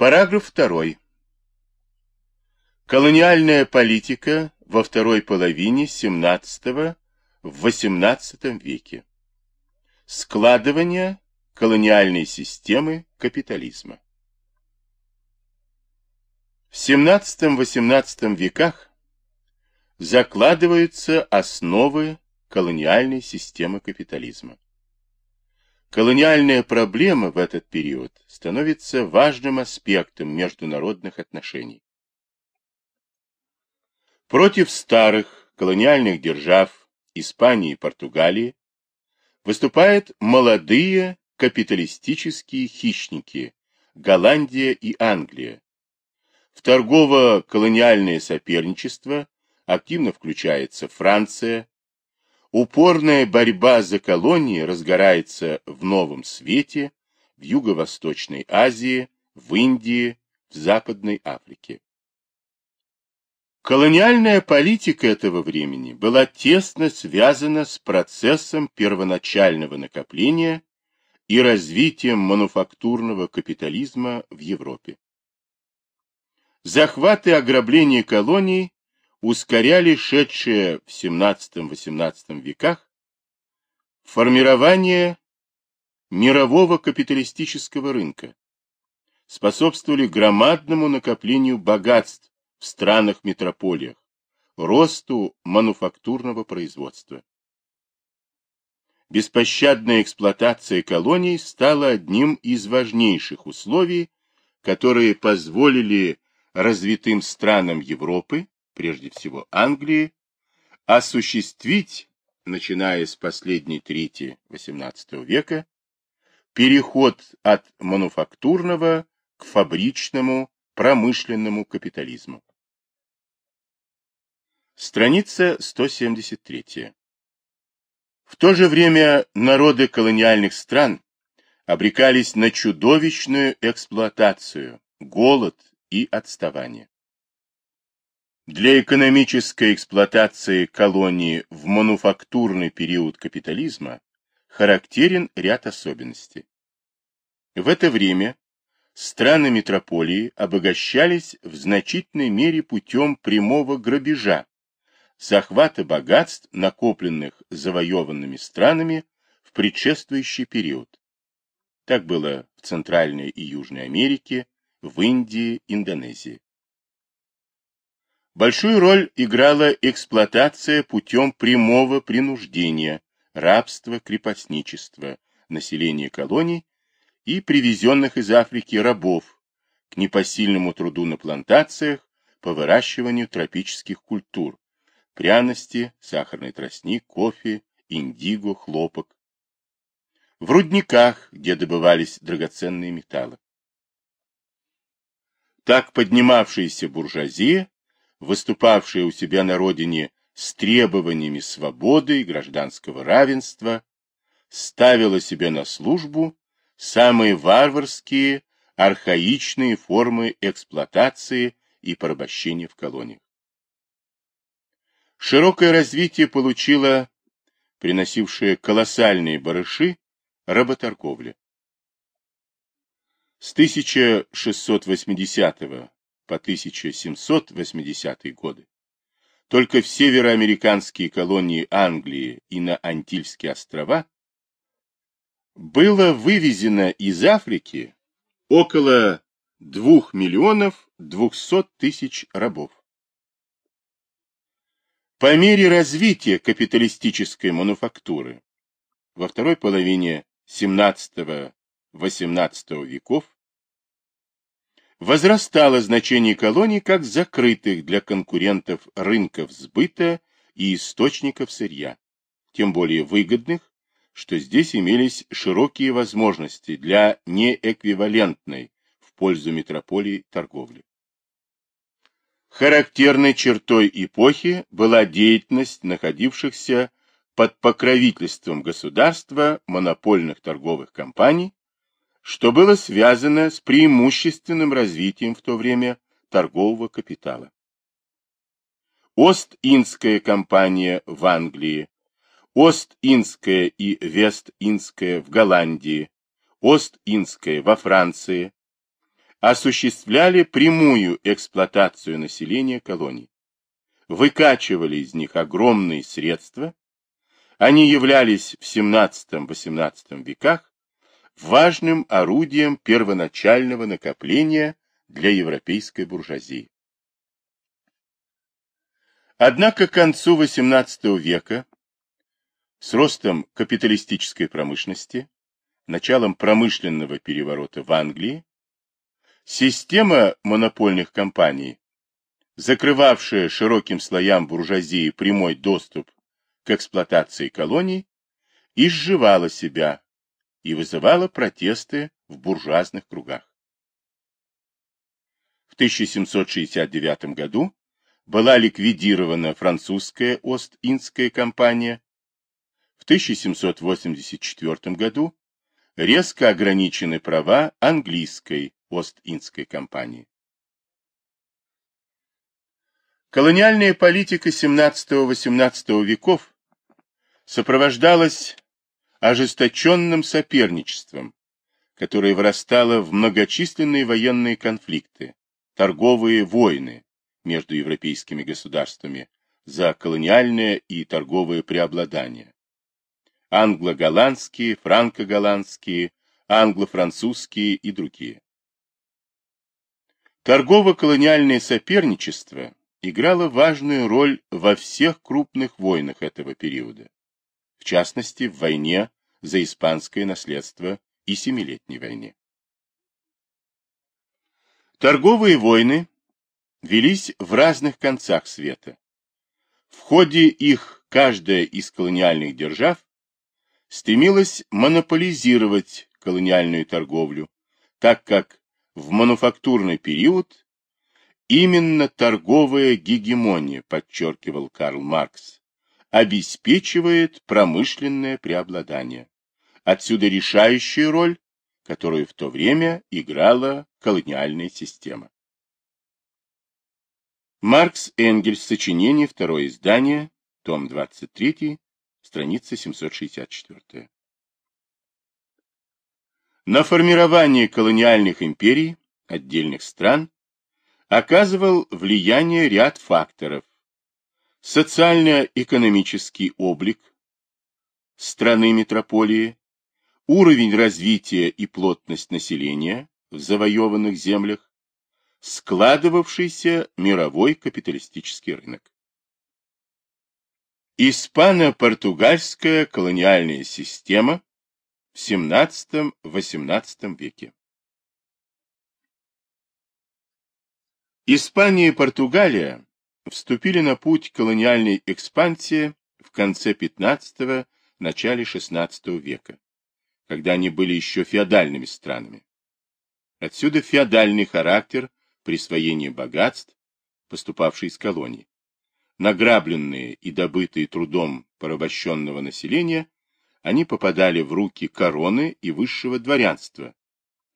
Параграф 2. Колониальная политика во второй половине XVII в XVIII веке. Складывание колониальной системы капитализма. В XVII-XVIII веках закладываются основы колониальной системы капитализма. Колониальная проблема в этот период становится важным аспектом международных отношений. Против старых колониальных держав Испании и Португалии выступают молодые капиталистические хищники Голландия и Англия. В торгово-колониальное соперничество активно включается Франция, Упорная борьба за колонии разгорается в Новом Свете, в Юго-Восточной Азии, в Индии, в Западной Африке. Колониальная политика этого времени была тесно связана с процессом первоначального накопления и развитием мануфактурного капитализма в Европе. Захват и ограбление колоний ускоряли шедшее в XVII-XVIII веках формирование мирового капиталистического рынка, способствовали громадному накоплению богатств в странах-метрополиях, росту мануфактурного производства. Беспощадная эксплуатация колоний стала одним из важнейших условий, которые позволили развитым странам Европы прежде всего Англии, осуществить, начиная с последней трети XVIII века, переход от мануфактурного к фабричному промышленному капитализму. Страница 173. В то же время народы колониальных стран обрекались на чудовищную эксплуатацию, голод и отставание. Для экономической эксплуатации колонии в мануфактурный период капитализма характерен ряд особенностей. В это время страны метрополии обогащались в значительной мере путем прямого грабежа, захвата богатств, накопленных завоеванными странами в предшествующий период. Так было в Центральной и Южной Америке, в Индии, Индонезии. Большую роль играла эксплуатация путем прямого принуждения, рабства, крепостничества, населения колоний и привезенных из Африки рабов к непосильному труду на плантациях по выращиванию тропических культур, пряности, сахарный тростник, кофе, индиго, хлопок. В рудниках, где добывались драгоценные металлы. Так поднимавшаяся буржуазия выступавшая у себя на родине с требованиями свободы и гражданского равенства, ставила себе на службу самые варварские, архаичные формы эксплуатации и порабощения в колониях. Широкое развитие получила приносившая колоссальные барыши работорговля. С 1680 по 1780 годы, только в североамериканские колонии Англии и на Антильские острова было вывезено из Африки около 2 миллионов 200 тысяч рабов. По мере развития капиталистической мануфактуры во второй половине 17-18 веков возрастало значение колоний как закрытых для конкурентов рынков сбыта и источников сырья, тем более выгодных, что здесь имелись широкие возможности для неэквивалентной в пользу метрополии торговли. Характерной чертой эпохи была деятельность находившихся под покровительством государства монопольных торговых компаний, что было связано с преимущественным развитием в то время торгового капитала. Ост-Индская компания в Англии, Ост-Индская и Вест-Индская в Голландии, Ост-Индская во Франции, осуществляли прямую эксплуатацию населения колоний, выкачивали из них огромные средства, они являлись в XVII-XVIII веках важным орудием первоначального накопления для европейской буржуазии. Однако к концу XVIII века с ростом капиталистической промышленности, началом промышленного переворота в Англии, система монопольных компаний, закрывавшая широким слоям буржуазии прямой доступ к эксплуатации колоний, изживала себя и вызывала протесты в буржуазных кругах. В 1769 году была ликвидирована французская Ост-Индская компания. В 1784 году резко ограничены права английской Ост-Индской компании. Колониальная политика 17-18 веков сопровождалась ожесточенным соперничеством, которое вырастало в многочисленные военные конфликты, торговые войны, между европейскими государствами за колониальное и торговое преобладание. Англо-голландские, франко-голландские, англо-французские и другие. Торгово-колониальное соперничество играло важную роль во всех крупных войнах этого периода, в частности в войне за испанское наследство и Семилетней войне. Торговые войны велись в разных концах света. В ходе их каждая из колониальных держав стремилась монополизировать колониальную торговлю, так как в мануфактурный период именно торговая гегемония, подчеркивал Карл Маркс, обеспечивает промышленное преобладание. Отсюда решающую роль, которую в то время играла колониальная система. Маркс Энгельс. Сочинение. Второе издание. Том 23. Страница 764. На формирование колониальных империй отдельных стран оказывал влияние ряд факторов. Социально-экономический облик страны-метрополии, уровень развития и плотность населения в завоеванных землях, складывавшийся мировой капиталистический рынок. Испано-португальская колониальная система в XVII-XVIII веке. Испания и Португалия вступили на путь колониальной экспансии в конце XV – начале XVI века, когда они были еще феодальными странами. Отсюда феодальный характер присвоение богатств, поступавшие из колоний. Награбленные и добытые трудом порабощенного населения, они попадали в руки короны и высшего дворянства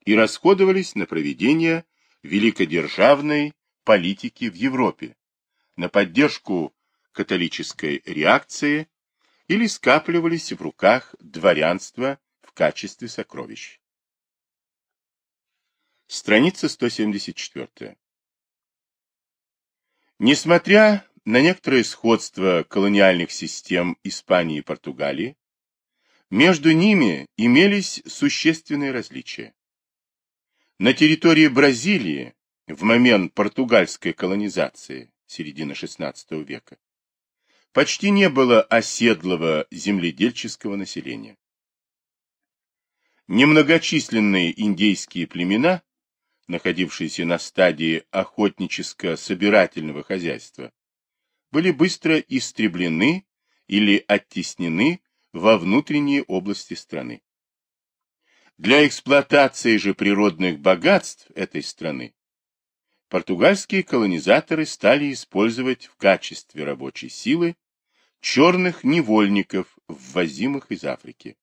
и расходовались на проведение великодержавной политики в Европе, на поддержку католической реакции или скапливались в руках дворянства в качестве сокровищ. Страница 174. Несмотря на некоторое сходство колониальных систем Испании и Португалии, между ними имелись существенные различия. На территории Бразилии в момент португальской колонизации середины XVI века почти не было оседлого земледельческого населения. Немногочисленные индейские племена находившиеся на стадии охотническо-собирательного хозяйства, были быстро истреблены или оттеснены во внутренние области страны. Для эксплуатации же природных богатств этой страны португальские колонизаторы стали использовать в качестве рабочей силы черных невольников, ввозимых из Африки.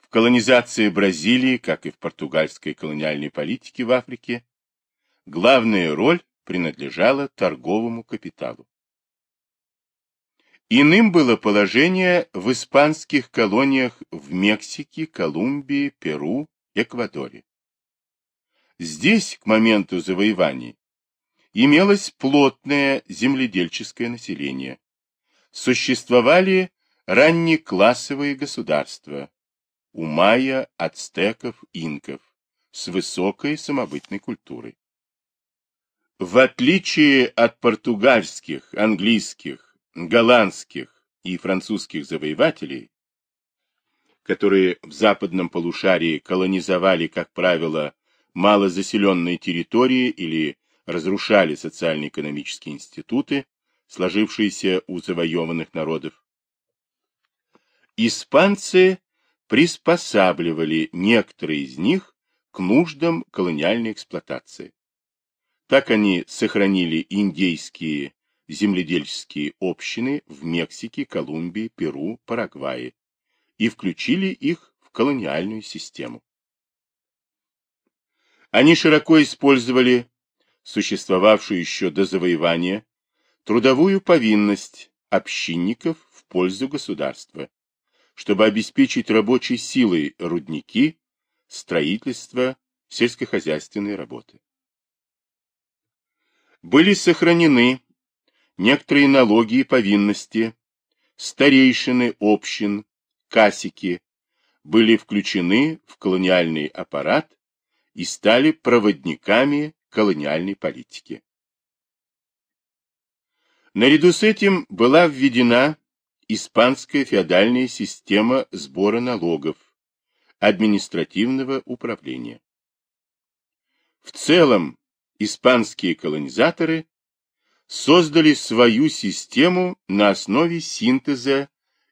В колонизации Бразилии, как и в португальской колониальной политике в Африке, главная роль принадлежала торговому капиталу. Иным было положение в испанских колониях в Мексике, Колумбии, Перу, Эквадоре. Здесь, к моменту завоеваний, имелось плотное земледельческое население. Существовали раннеклассовые государства у майя, ацтеков, инков с высокой самобытной культурой. В отличие от португальских, английских, голландских и французских завоевателей, которые в западном полушарии колонизовали, как правило, малозаселенные территории или разрушали социально-экономические институты, сложившиеся у завоеванных народов. Испанцы приспосабливали некоторые из них к нуждам колониальной эксплуатации. Так они сохранили индейские земледельческие общины в Мексике, Колумбии, Перу, Парагвае и включили их в колониальную систему. Они широко использовали существовавшую еще до завоевания трудовую повинность общинников в пользу государства, чтобы обеспечить рабочей силой рудники, строительство, сельскохозяйственные работы. Были сохранены некоторые налоги и повинности, старейшины общин, касики были включены в колониальный аппарат и стали проводниками колониальной политики. Наряду с этим была введена испанская феодальная система сбора налогов, административного управления. В целом, испанские колонизаторы создали свою систему на основе синтеза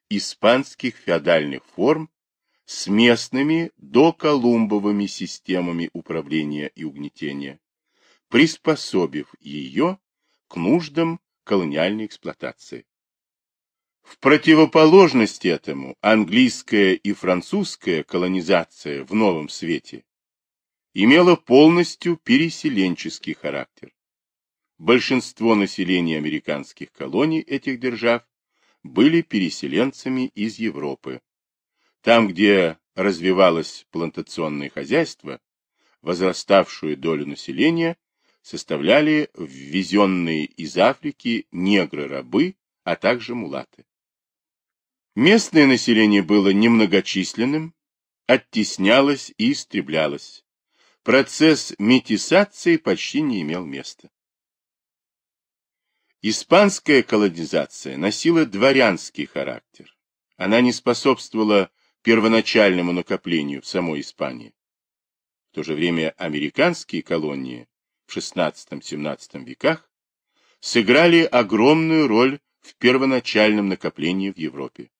испанских феодальных форм с местными доколумбовыми системами управления и угнетения, приспособив ее к нуждам колониальной эксплуатации. В противоположность этому английская и французская колонизация в новом свете имела полностью переселенческий характер. Большинство населения американских колоний этих держав были переселенцами из Европы, там, где развивалось плантационное хозяйство, возраставшую долю населения составляли ввезенные из Африки негры-рабы, а также мулаты. Местное население было немногочисленным, оттеснялось и истреблялось. Процесс метисации почти не имел места. Испанская колонизация носила дворянский характер. Она не способствовала первоначальному накоплению в самой Испании. В то же время американские колонии в XVI-XVII веках сыграли огромную роль в первоначальном накоплении в Европе.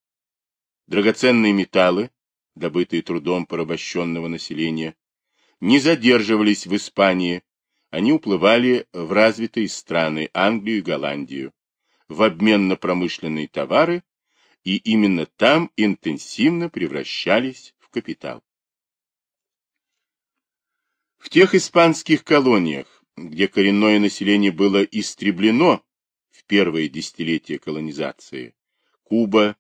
Драгоценные металлы, добытые трудом порабощенного населения, не задерживались в Испании, они уплывали в развитые страны Англию и Голландию в обмен на промышленные товары и именно там интенсивно превращались в капитал. В тех испанских колониях, где коренное население было истреблено в первые десятилетия колонизации, Куба,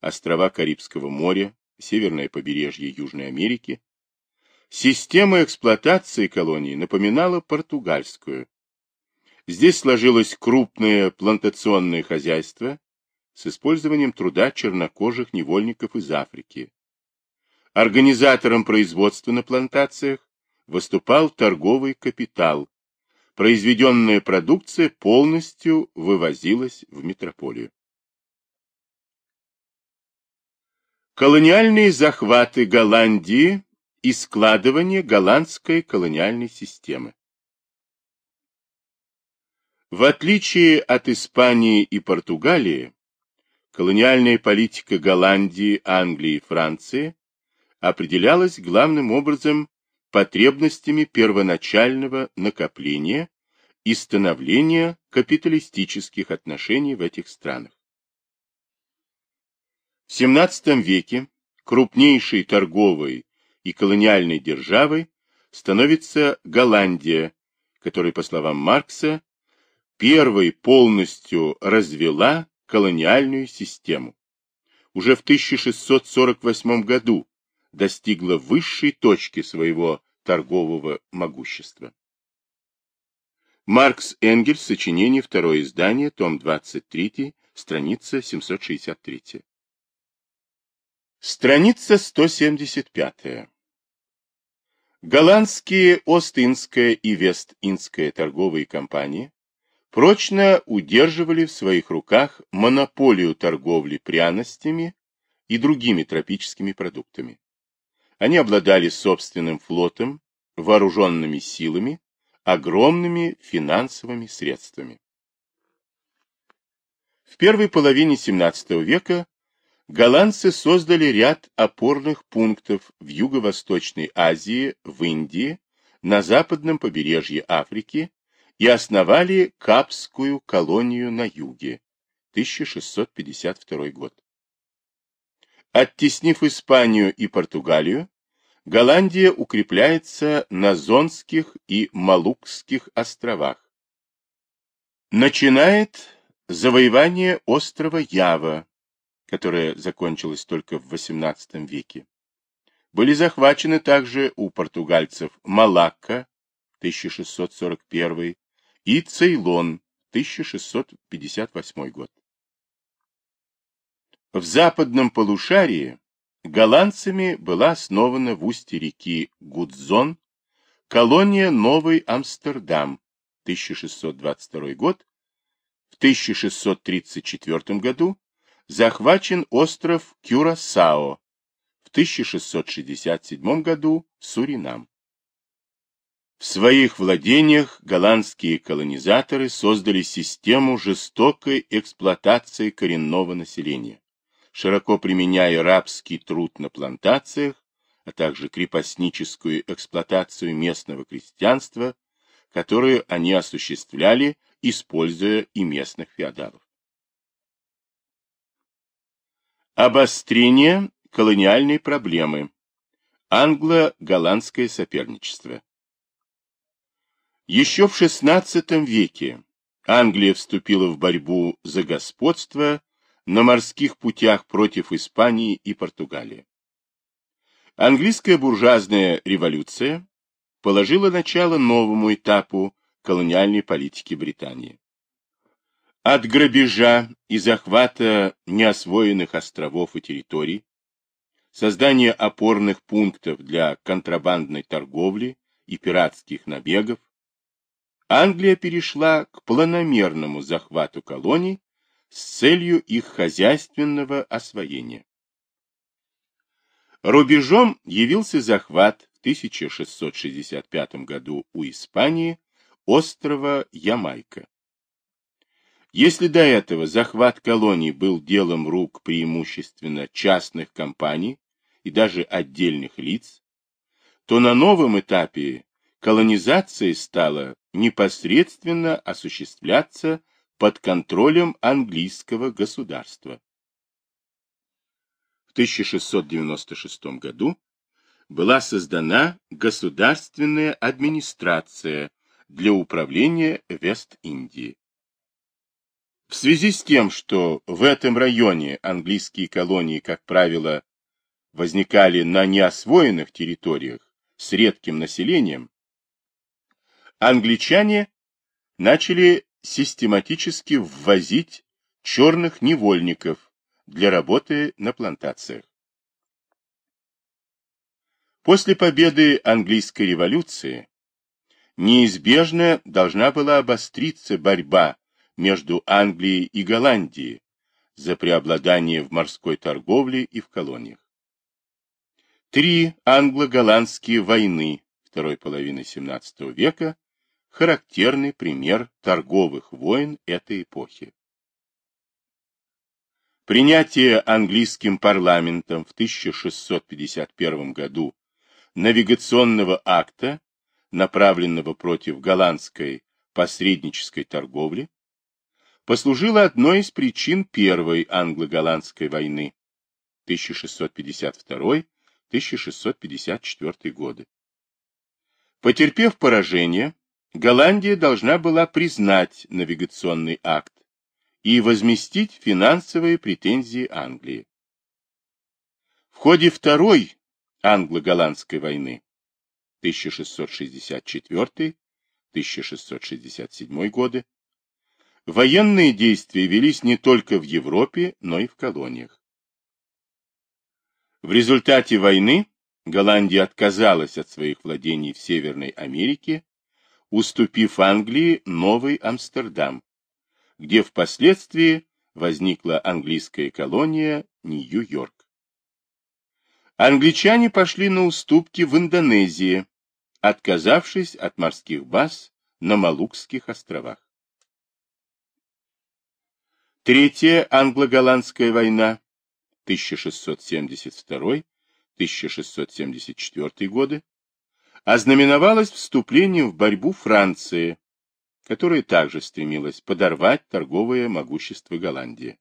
острова Карибского моря, северное побережье Южной Америки, система эксплуатации колоний напоминала португальскую. Здесь сложилось крупное плантационное хозяйство, с использованием труда чернокожих невольников из Африки. Организатором производства на плантациях выступал торговый капитал. Произведенная продукция полностью вывозилась в метрополию. Колониальные захваты Голландии и складывание голландской колониальной системы. В отличие от Испании и Португалии, Колониальная политика Голландии, Англии и Франции определялась главным образом потребностями первоначального накопления и становления капиталистических отношений в этих странах. В XVII веке крупнейшей торговой и колониальной державой становится Голландия, которая, по словам Маркса, первой полностью развела колониальную систему. Уже в 1648 году достигла высшей точки своего торгового могущества. Маркс Энгельс, сочинение, второе издание, том 23, страница 763. Страница 175. Голландские Ост-Индская и Вест-Индская торговые компании прочно удерживали в своих руках монополию торговли пряностями и другими тропическими продуктами. Они обладали собственным флотом, вооруженными силами, огромными финансовыми средствами. В первой половине XVII века голландцы создали ряд опорных пунктов в Юго-Восточной Азии, в Индии, на западном побережье Африки и основали Капскую колонию на юге, 1652 год. Оттеснив Испанию и Португалию, Голландия укрепляется на Зонских и Малукских островах. Начинает завоевание острова Ява, которое закончилось только в XVIII веке. Были захвачены также у португальцев Малакка, 1641, и Цейлон, 1658 год. В западном полушарии голландцами была основана в устье реки Гудзон колония Новый Амстердам, 1622 год. В 1634 году захвачен остров Кюрасао, в 1667 году Суринам. В своих владениях голландские колонизаторы создали систему жестокой эксплуатации коренного населения, широко применяя рабский труд на плантациях, а также крепостническую эксплуатацию местного крестьянства, которую они осуществляли, используя и местных феодалов. Обострение колониальной проблемы. Англо-голландское соперничество. Еще в XVI веке Англия вступила в борьбу за господство на морских путях против Испании и Португалии. Английская буржуазная революция положила начало новому этапу колониальной политики Британии. От грабежа и захвата неосвоенных островов и территорий, создания опорных пунктов для контрабандной торговли и пиратских набегов, Англия перешла к планомерному захвату колоний с целью их хозяйственного освоения. Рубежом явился захват в 1665 году у Испании острова Ямайка. Если до этого захват колоний был делом рук преимущественно частных компаний и даже отдельных лиц, то на новом этапе колонизация стала непосредственно осуществляться под контролем английского государства. В 1696 году была создана государственная администрация для управления Вест-Индией. В связи с тем, что в этом районе английские колонии, как правило, возникали на неосвоенных территориях с редким населением, англичане начали систематически ввозить черных невольников для работы на плантациях. После победы английской революции неизбежно должна была обостриться борьба между Англией и Голландией за преобладание в морской торговле и в колониях. Три англо-голландские войны второй половины XVII века характерный пример торговых войн этой эпохи. Принятие английским парламентом в 1651 году навигационного акта, направленного против голландской посреднической торговли, послужило одной из причин Первой англо-голландской войны 1652-1654 годы. Потерпев поражение, Голландия должна была признать навигационный акт и возместить финансовые претензии Англии. В ходе Второй англо-голландской войны 1664-1667 годы, военные действия велись не только в Европе, но и в колониях. В результате войны Голландия отказалась от своих владений в Северной Америке, уступив Англии Новый Амстердам, где впоследствии возникла английская колония Нью-Йорк. Англичане пошли на уступки в Индонезии, отказавшись от морских баз на Малукских островах. Третья англо-голландская война 1672-1674 годы ознаменовалась вступлением в борьбу Франции, которая также стремилась подорвать торговое могущество Голландии.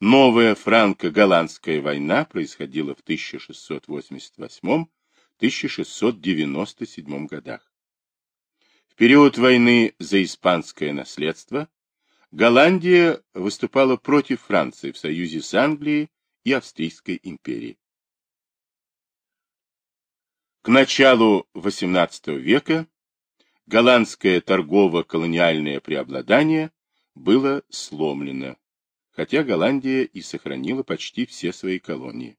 Новая франко-голландская война происходила в 1688-1697 годах. В период войны за испанское наследство Голландия выступала против Франции в союзе с Англией и Австрийской империей. К началу XVIII века голландское торгово-колониальное преобладание было сломлено, хотя Голландия и сохранила почти все свои колонии.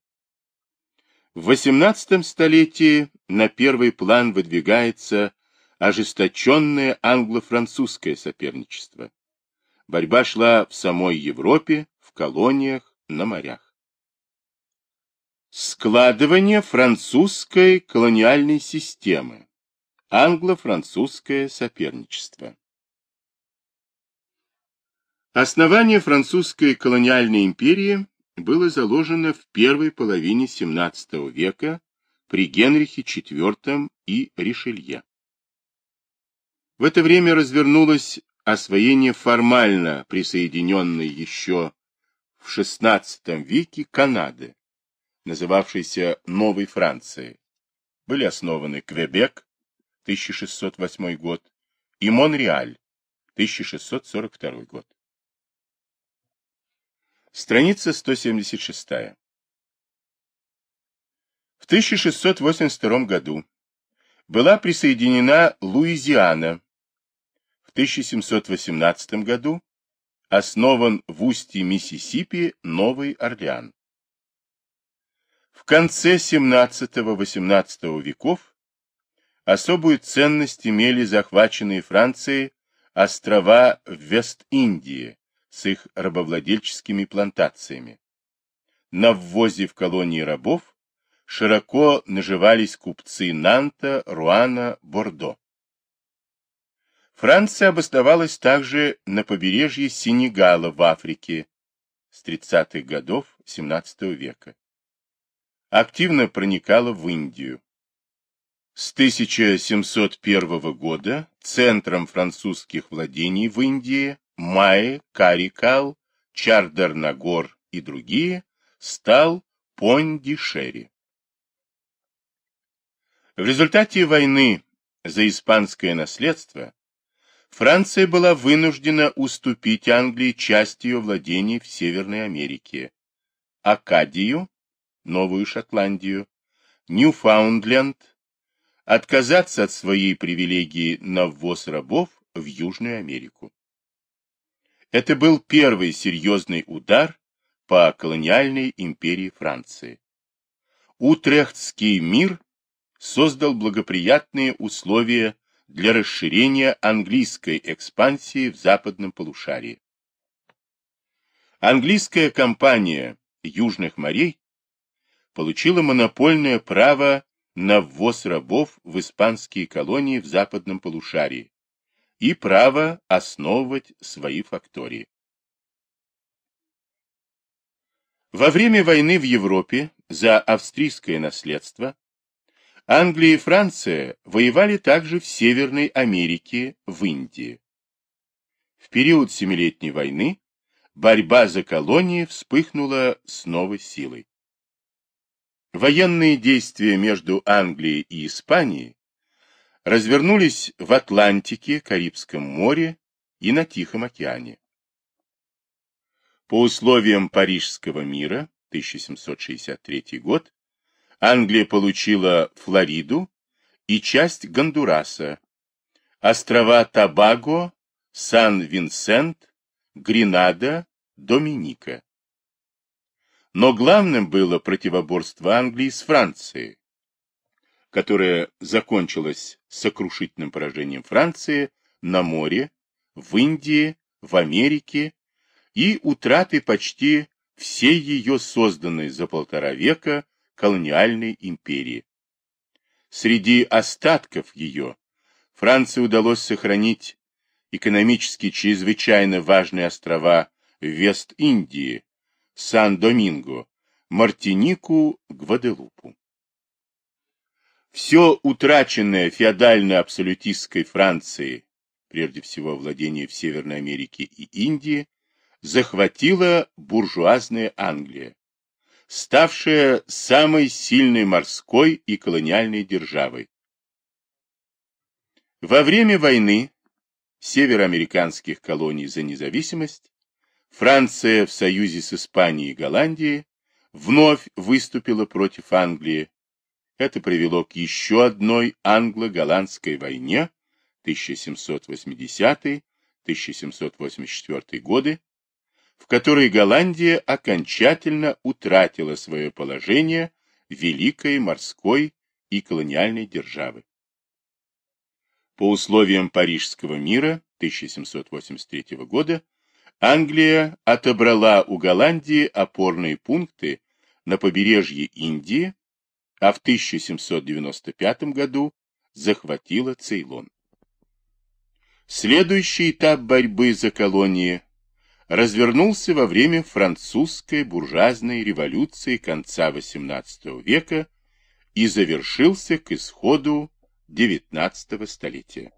В XVIII столетии на первый план выдвигается ожесточенное англо-французское соперничество. Борьба шла в самой Европе, в колониях, на морях. Складывание французской колониальной системы. Англо-французское соперничество. Основание французской колониальной империи было заложено в первой половине XVII века при Генрихе IV и Ришелье. В это время развернулась освоение формально присоединенной еще в XVI веке Канады, называвшейся Новой Францией. Были основаны Квебек, 1608 год, и Монреаль, 1642 год. Страница 176. В 1682 году была присоединена Луизиана, 1718 году основан в устье Миссисипи Новый Орлеан. В конце 17-18 веков особую ценность имели захваченные Францией острова в Вест-Индии с их рабовладельческими плантациями. На ввозе в колонии рабов широко наживались купцы Нанта, Руана, Бордо. Франция обосновалась также на побережье Сенегала в Африке с 30-х годов XVII века. Активно проникала в Индию. С 1701 года центром французских владений в Индии Майи, Карикал, Чардарнагор и другие стал Понди-Шери. В результате войны за испанское наследство Франция была вынуждена уступить Англии часть ее владений в Северной Америке, Акадию, Новую Шотландию, Ньюфаундленд, отказаться от своей привилегии на ввоз рабов в Южную Америку. Это был первый серьезный удар по колониальной империи Франции. Утрехтский мир создал благоприятные условия для расширения английской экспансии в западном полушарии. Английская компания Южных морей получила монопольное право на ввоз рабов в испанские колонии в западном полушарии и право основывать свои фактории. Во время войны в Европе за австрийское наследство Англия и Франция воевали также в Северной Америке, в Индии. В период Семилетней войны борьба за колонии вспыхнула с новой силой. Военные действия между Англией и Испанией развернулись в Атлантике, Карибском море и на Тихом океане. По условиям Парижского мира 1763 год Англия получила Флориду и часть Гондураса, острова Табаго, Сан-Винсент, Гренада, Доминика. Но главным было противоборство Англии с Францией, которое закончилось сокрушительным поражением Франции на море, в Индии, в Америке и утратой почти всей ее созданной за полтора века колониальной империи. Среди остатков ее Франции удалось сохранить экономически чрезвычайно важные острова Вест-Индии, Сан-Доминго, Мартинику, Гваделупу. Все утраченное феодально-абсолютистской Францией, прежде всего владение в Северной Америке и Индии, захватила буржуазная Англия, ставшая самой сильной морской и колониальной державой. Во время войны североамериканских колоний за независимость Франция в союзе с Испанией и Голландией вновь выступила против Англии. Это привело к еще одной англо-голландской войне 1780-1784 годы, в которой Голландия окончательно утратила свое положение великой морской и колониальной державы. По условиям Парижского мира 1783 года Англия отобрала у Голландии опорные пункты на побережье Индии, а в 1795 году захватила Цейлон. Следующий этап борьбы за колонии развернулся во время французской буржуазной революции конца XVIII века и завершился к исходу XIX столетия.